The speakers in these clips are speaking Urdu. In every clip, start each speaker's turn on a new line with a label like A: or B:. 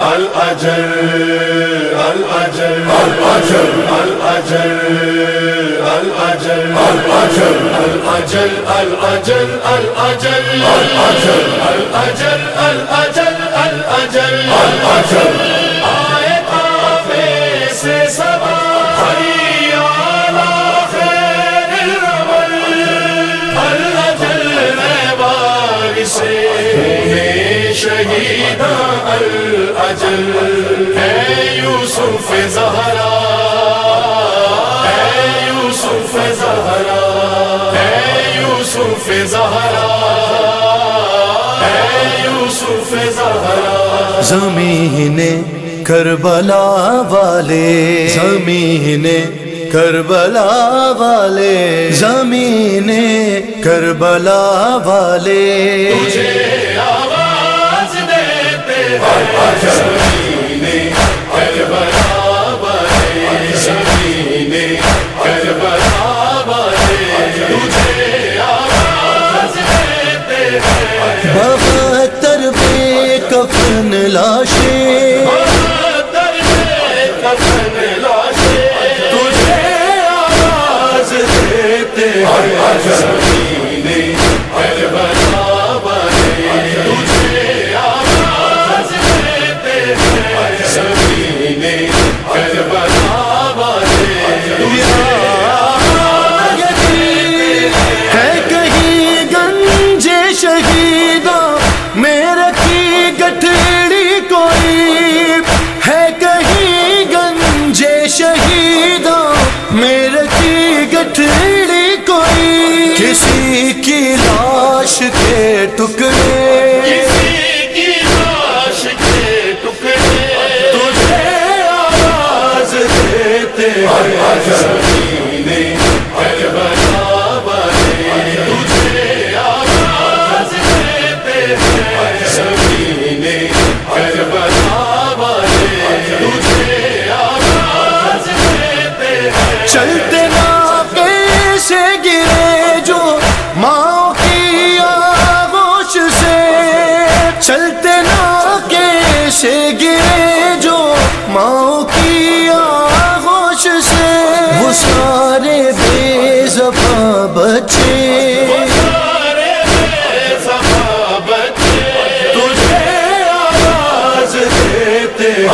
A: الأجل الأجل الأجل الأجل الأجل الأجل الأجل الأجل الأجل الأجل الأجل الأجل الأجل الأجل آئے کعبے سے سبا حی علی خیر الرمل الأجل میں باغ سے الأجل اے یوسف زہرا اے یوسف زہرا اے یوسف زہرا اے یوسف زہرا۔
B: زمین کربلا والے زمین کربلا والے زمین کربلا والے۔
A: تجھے
B: بہتر بے کفن لاشیں
A: کفن لاشے تجھے آواز دیتے ہیں۔
B: کی لاش کے ٹکڑے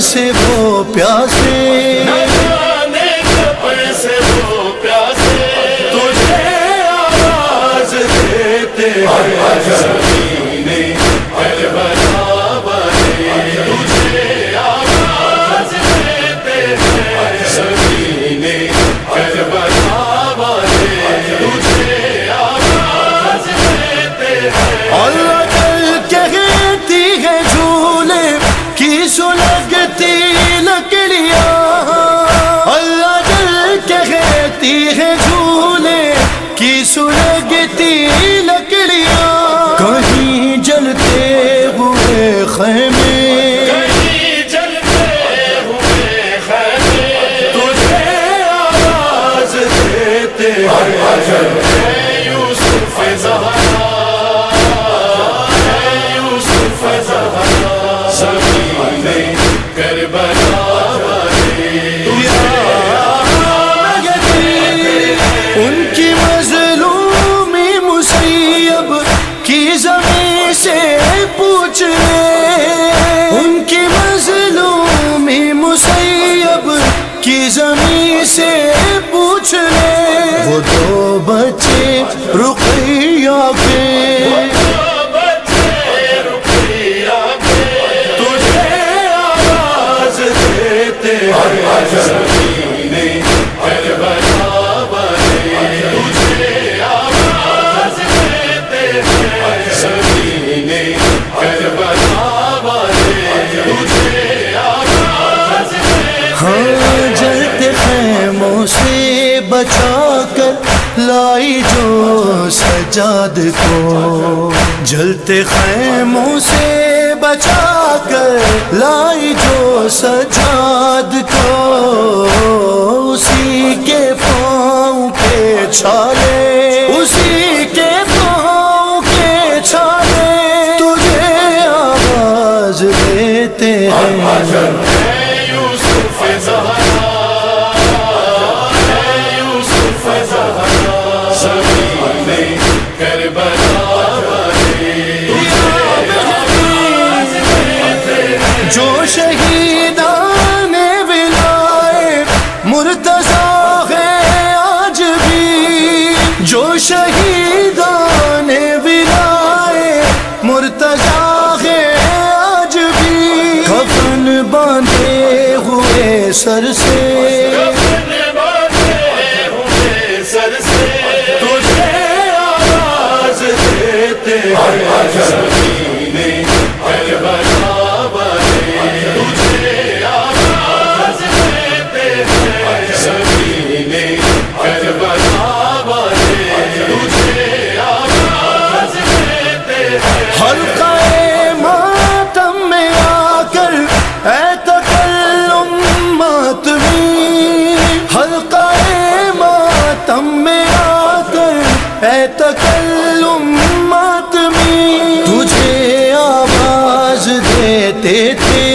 B: سے وہ پیاسے۔
A: جانے سے وہ پیاسے تجھے آواز دیتے ہیں۔ تجھے آواز دیتے زمین
B: ان کی مظلومی کی زمین سے پوچھ لے۔ ان کی مظلومی مسیب کی زمین سے پوچھ لے۔ وہ دو بچے رقیہ کے سجاد کو جلتے خیموں سے بچا کر لائی جو سجاد کو اسی کے پاؤں کے چھالے، اسی کے پاؤں کے چھالے تجھے آواز دیتے ہیں۔ مرتضی ہے آج بھی، جو شہیدان ولائے مرتضی ہے آج بھی۔ کفن باندھے ہوئے سر سے۔
A: سر سے، تجھے آواز دیتے
B: دیتے تھے۔